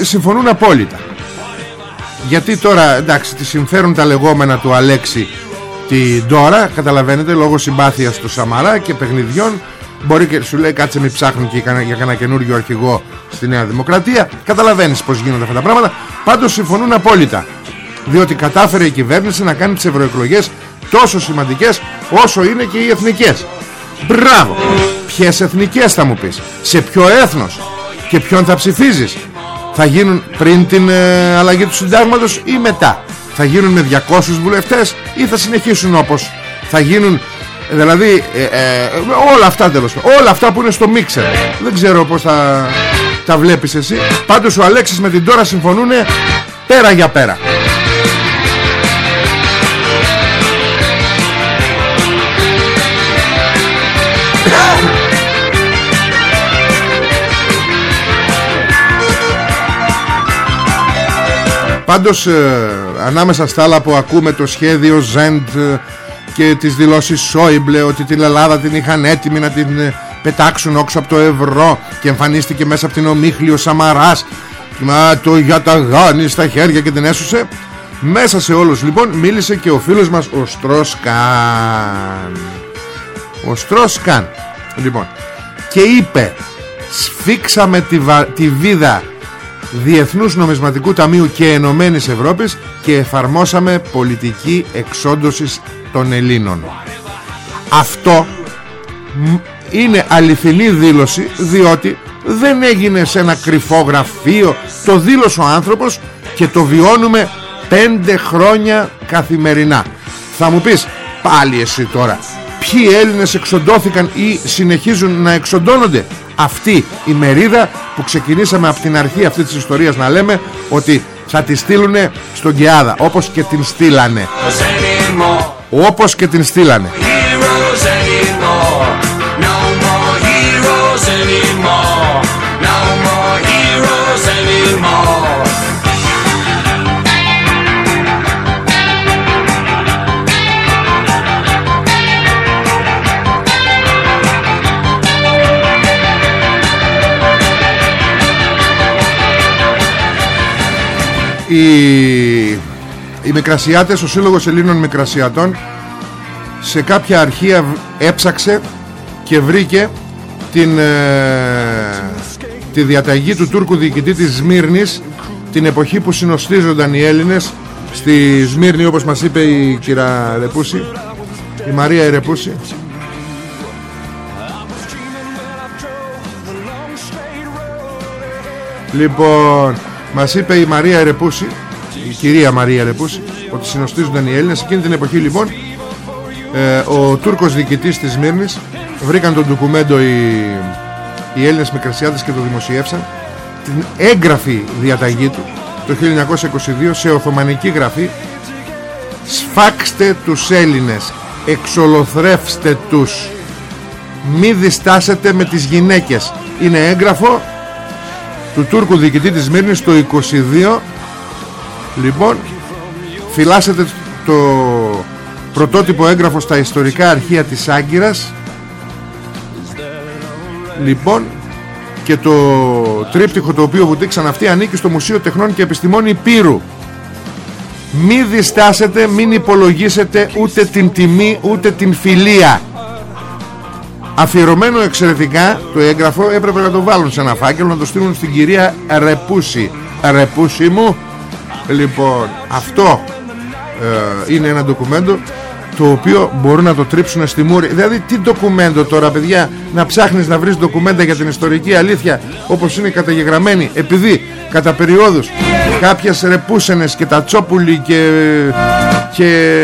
[SPEAKER 2] ε, συμφωνούν απόλυτα. Γιατί τώρα εντάξει τη συμφέρουν τα λεγόμενα του Αλέξη την τώρα καταλαβαίνετε λόγω συμπάθειας του Σαμαρά και παιχνιδιών. Μπορεί και σου λέει κάτσε μη ψάχνουν και για κανένα καινούργιο αρχηγό στη Νέα Δημοκρατία καταλαβαίνεις πως γίνονται αυτά τα πράγματα. Πάντως συμφωνούν απόλυτα διότι κατάφερε η κυβέρνηση να κάνει τις ευρωεκλογές τόσο σημαντικές όσο είναι και οι εθνικές. Μπράβο! Ποιες εθνικές θα μου πεις; Σε ποιο έθνος Και ποιον θα ψηφίζεις; Θα γίνουν πριν την ε, αλλαγή του συντάγματος Ή μετά; Θα γίνουν με 200 βουλευτές Ή θα συνεχίσουν όπως Θα γίνουν Δηλαδή ε, ε, όλα αυτά τέλος Όλα αυτά που είναι στο μίξερ. Δεν ξέρω πως θα τα βλέπεις εσύ. Πάντως ο Αλέξης με την τώρα συμφωνούν Πέρα για πέρα Πάντως ε, ανάμεσα στα άλλα που ακούμε το σχέδιο Ζέντ ε, και τις δηλώσεις Σόιμπλε ότι την Ελλάδα την είχαν έτοιμη να την ε, πετάξουν όξω από το ευρώ και εμφανίστηκε μέσα από την ομίχλη ο Σαμαράς. Μα το για τα γάνη στα χέρια και την έσωσε. Μέσα σε όλους λοιπόν μίλησε και ο φίλος μας ο Στροσκάν. Ο Στροσκάν Λοιπόν και είπε σφίξαμε τη, τη βίδα Διεθνούς Νομισματικού Ταμείου και Ενωμένης Ευρώπης και εφαρμόσαμε πολιτική εξόντωσης των Ελλήνων. Αυτό είναι αληθινή δήλωση διότι δεν έγινε σε ένα κρυφό γραφείο το δήλωσε ο άνθρωπος και το βιώνουμε πέντε χρόνια καθημερινά θα μου πεις πάλι εσύ τώρα ποιοι Έλληνες εξοντώθηκαν ή συνεχίζουν να εξοντώνονται; Αυτή η μερίδα που ξεκινήσαμε από την αρχή αυτής της ιστορίας να λέμε ότι θα τη στείλουν στον Κεάδα όπως και την στείλανε. Όπως και την στείλανε οι, οι Μικρασιάτες, ο Σύλλογος Ελλήνων Μικρασιατών σε κάποια αρχεία έψαξε και βρήκε την, ε, τη διαταγή του Τούρκου διοικητή της Σμύρνης την εποχή που συνοστίζονταν οι Έλληνες στη Σμύρνη όπως μας είπε η κυρία Ρεπούση η Μαρία Ρεπούση. Λοιπόν μας είπε η Μαρία Ερεπούση Η κυρία Μαρία Ερεπούση Ότι συνοστίζονταν οι Έλληνες. Εκείνη την εποχή λοιπόν ε, Ο Τούρκος διοικητής της Μύρνης Βρήκαν τον ντοκουμέντο οι, οι Έλληνες Μικρασιάδες Και το δημοσιεύσαν. Την έγγραφη διαταγή του Το 1922 σε Οθωμανική γραφή Σφάξτε τους Έλληνες Εξολοθρεύστε τους. Μη διστάσετε με τις γυναίκες είναι έγγραφο του Τούρκου διοικητή της Μύρνης το 22 λοιπόν φυλάσσετε το πρωτότυπο έγγραφο στα ιστορικά αρχεία της Άγκυρας. Λοιπόν και το τρίπτυχο το οποίο βουτήξαν αυτοί ανήκει στο Μουσείο Τεχνών και Επιστημών Υπήρου. Μη διστάσετε μην υπολογίσετε ούτε την τιμή ούτε την φιλία αφιερωμένο εξαιρετικά το έγγραφο έπρεπε να το βάλουν σε ένα φάκελο να το στείλουν στην κυρία Ρεπούση. Ρεπούση μου. Λοιπόν αυτό ε, είναι ένα ντοκουμέντο το οποίο μπορούν να το τρίψουν στη μούρη. Δηλαδή τι ντοκουμέντο τώρα παιδιά να ψάχνεις να βρεις ντοκουμέντα για την ιστορική αλήθεια όπως είναι καταγεγραμμένη επειδή κατά περιόδους κάποιες ρεπούσενες και τα τσόπουλοι και, και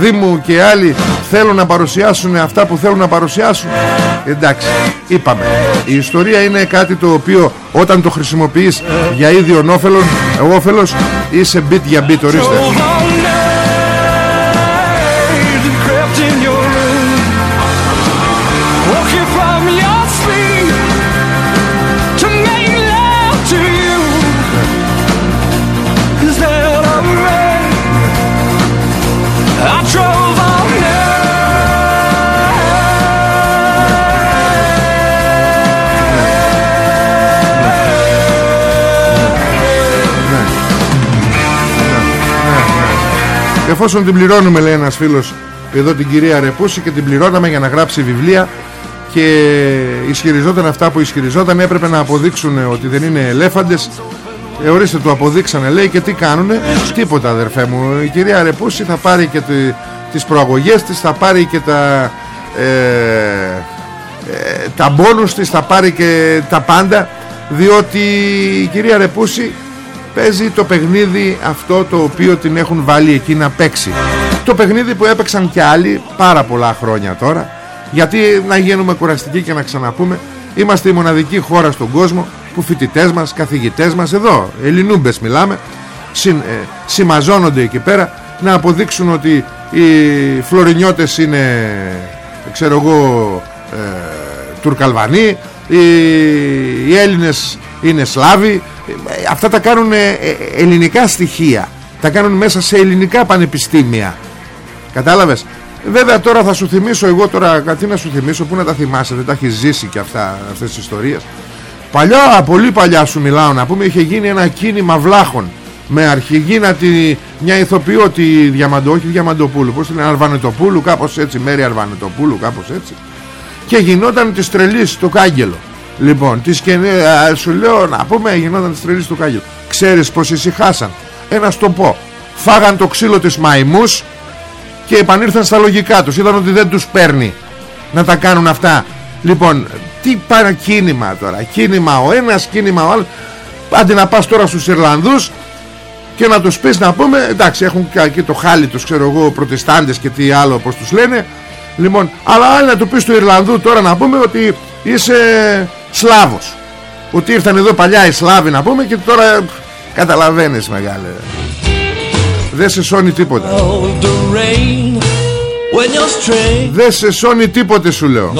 [SPEAKER 2] δήμου και άλλοι θέλουν να παρουσιάσουν αυτά που θέλουν να παρουσιάσουν. Εντάξει είπαμε. Η ιστορία είναι κάτι το οποίο όταν το χρησιμοποιείς για ίδιο όφελος, όφελος είσαι bit για bit ορίστε εφόσον την πληρώνουμε λέει ένας φίλος εδώ την κυρία Ρεπούση και την πληρώναμε για να γράψει βιβλία και ισχυριζόταν αυτά που ισχυριζόταν έπρεπε να αποδείξουν ότι δεν είναι ελέφαντες. Ε, ορίστε το αποδείξανε λέει και τι κάνουνε; Τίποτα αδερφέ μου. Η κυρία Ρεπούση θα πάρει και τη, τις προαγωγές της θα πάρει και τα ε, ε, τα μπόνους της θα πάρει και τα πάντα διότι η κυρία Ρεπούση παίζει το παιχνίδι αυτό το οποίο την έχουν βάλει εκεί να παίξει. Το παιχνίδι που έπαιξαν και άλλοι πάρα πολλά χρόνια τώρα γιατί να γίνουμε κουραστικοί και να ξαναπούμε είμαστε η μοναδική χώρα στον κόσμο που φοιτητές μας, καθηγητές μας εδώ, Ελληνούμπες μιλάμε συ, ε, συμμαζώνονται εκεί πέρα να αποδείξουν ότι οι φλωρινιώτες είναι ξέρω εγώ ε, Τουρκαλβανοί οι, οι Έλληνες είναι Σλάβοι αυτά τα κάνουν ε, ελληνικά στοιχεία. Τα κάνουν μέσα σε ελληνικά πανεπιστήμια. Κατάλαβες; Βέβαια τώρα θα σου θυμίσω εγώ τώρα κάτι να σου θυμίσω που να τα θυμάσαι δεν τα έχεις ζήσει και αυτά, αυτές τις ιστορίες. Παλιά πολύ παλιά σου μιλάω να πούμε είχε γίνει ένα κίνημα βλάχων. Με αρχηγήνα τη, μια ηθοποιό τη Διαμαντο, όχι Διαμαντοπούλου πως είναι Αρβανετοπούλου κάπως έτσι Μέρη Αρβανετοπούλου κάπως έτσι. Και γινόταν τη τρελή στο κάγκελο Λοιπόν, τις και, σου λέω να πούμε γινόταν τις τρελής του Κάγιου. Ξέρεις πως ησυχάσαν. Ένα το πω. Φάγαν το ξύλο της μαϊμούς και επανήρθαν στα λογικά τους. Είδαν ότι δεν τους παίρνει να τα κάνουν αυτά. Λοιπόν, τι πάνε κίνημα τώρα. Κίνημα ο ένας, κίνημα ο άλλος. Αντί να πας τώρα στους Ιρλανδούς και να τους πεις να πούμε εντάξει έχουν και το χάλι τους ξέρω εγώ προτεστάντες και τι άλλο όπως τους λένε λοιπόν αλλά άλλοι να του πεις του Ιρλανδού τώρα να πούμε ότι είσαι Σλάβος. Ότι ήρθαν εδώ παλιά οι Σλάβοι να πούμε Και τώρα καταλαβαίνεις μεγάλε. Δεν σε σώνει τίποτα. Δεν σε σώνει τίποτε σου λέω.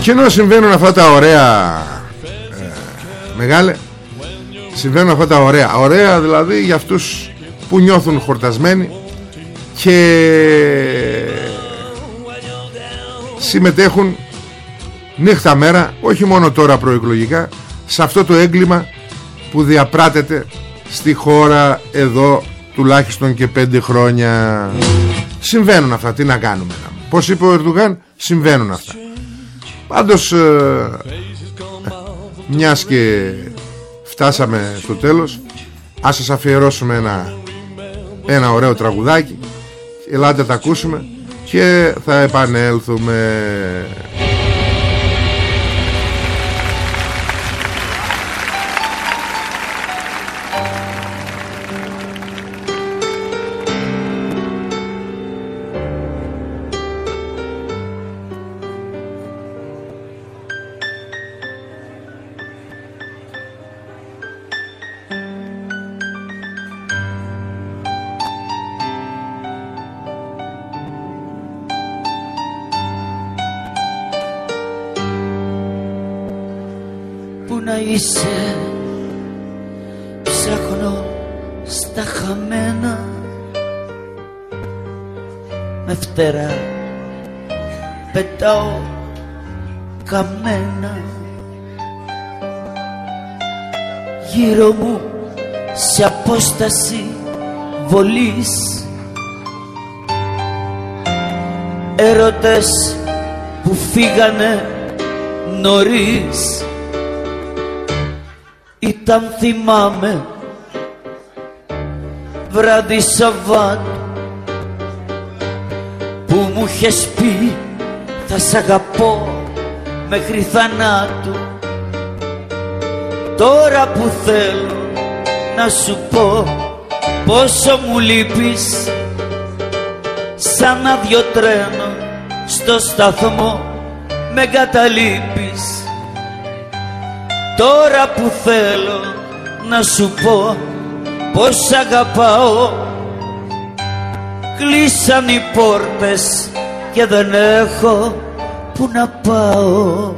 [SPEAKER 2] Και ενώ συμβαίνουν αυτά τα ωραία ε, Μεγάλε συμβαίνουν αυτά τα ωραία. Ωραία δηλαδή για αυτούς που νιώθουν χορτασμένοι και συμμετέχουν νύχτα μέρα όχι μόνο τώρα προεκλογικά σε αυτό το έγκλημα που διαπράτεται στη χώρα εδώ τουλάχιστον και πέντε χρόνια. Συμβαίνουν αυτά τι να κάνουμε. Πως είπε ο Ερντογάν συμβαίνουν αυτά. Πάντως ε, μιας και φτάσαμε στο τέλος. Ας σας αφιερώσουμε ένα, ένα ωραίο τραγουδάκι. Ελάτε τα ακούσουμε Και θα επανέλθουμε
[SPEAKER 3] απόσταση βολής. Έρωτες που φύγανε νωρίς. Ήταν θυμάμαι βράδυ Σαββάτου που μου είχες πει θα σ' αγαπώ μέχρι θανάτου. Τώρα που θέλω να σου πω πόσο μου λείπεις. Σαν άδειο τρένο στο σταθμό με καταλείπεις Τώρα που θέλω να σου πω πως αγαπάω Κλείσαν οι πόρτες και δεν έχω που να πάω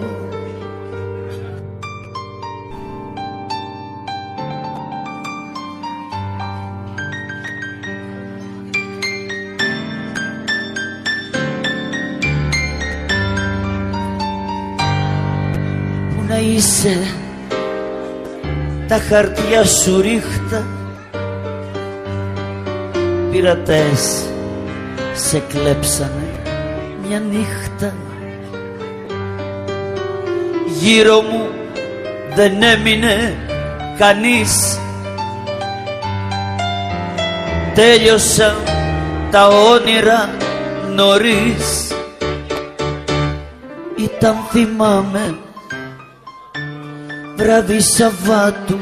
[SPEAKER 3] τα χαρτιά σου ρίχτα πειρατές σε κλέψανε μια νύχτα. Γύρω μου δεν έμεινε κανείς. Τέλειωσαν τα όνειρα νωρίς. Ήταν θυμάμαι βράδυ Σαββάτου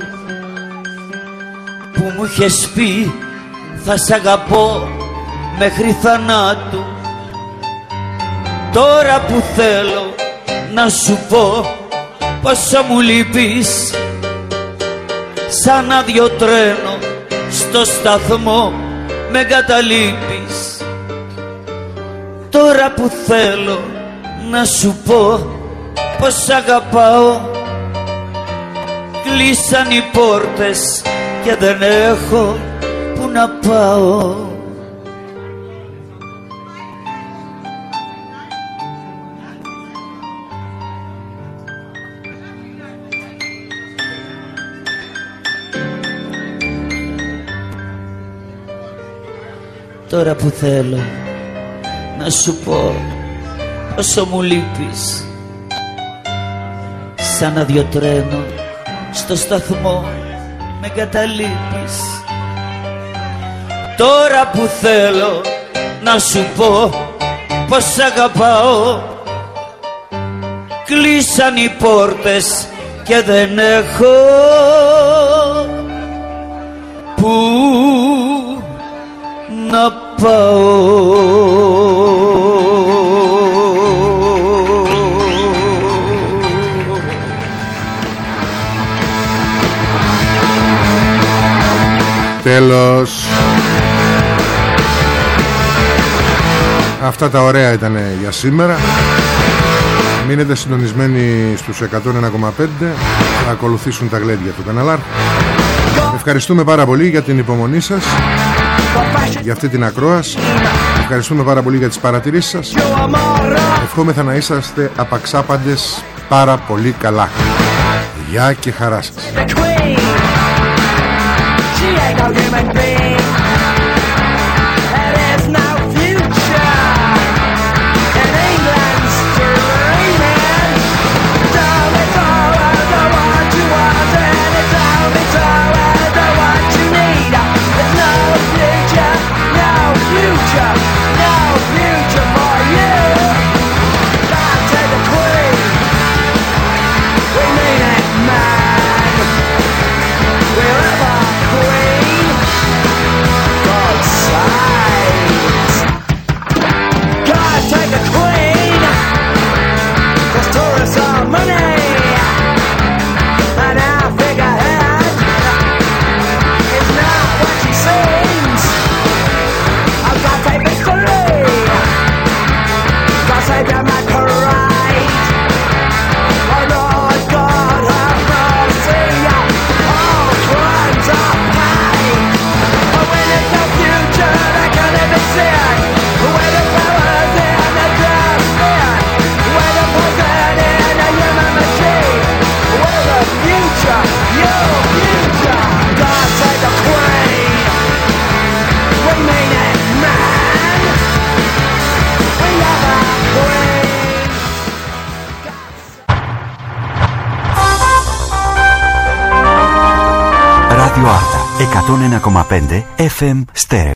[SPEAKER 3] που μου είχες πει θα σ' αγαπώ μέχρι θανάτου Τώρα που θέλω να σου πω πόσο μου λείπεις σαν άδειο τρένο στο σταθμό με καταλείπεις Τώρα που θέλω να σου πω πως αγαπάω κλείσαν οι πόρτες και δεν έχω που να πάω. Τώρα που θέλω να σου πω όσο μου λείπεις σαν άδειο τρένο στο σταθμό με καταλείπεις Τώρα που θέλω να σου πω πως σ' αγαπάω Κλείσαν οι πόρτες και δεν έχω. Που να πάω;
[SPEAKER 2] Τέλος. Αυτά τα ωραία ήταν για σήμερα. Μείνετε συντονισμένοι στους 101,5 Θα ακολουθήσουν τα γλέντια του καναλάρχου Ευχαριστούμε πάρα πολύ για την υπομονή σας Για αυτή την ακρόαση. Ευχαριστούμε πάρα πολύ για τις παρατηρήσεις σας. Ευχόμεθα να είσαστε απαξάπαντες πάρα πολύ καλά. Γεια και χαρά σας.
[SPEAKER 4] the queen. She ain't no human. Τον
[SPEAKER 5] 1,5 FM στέρεα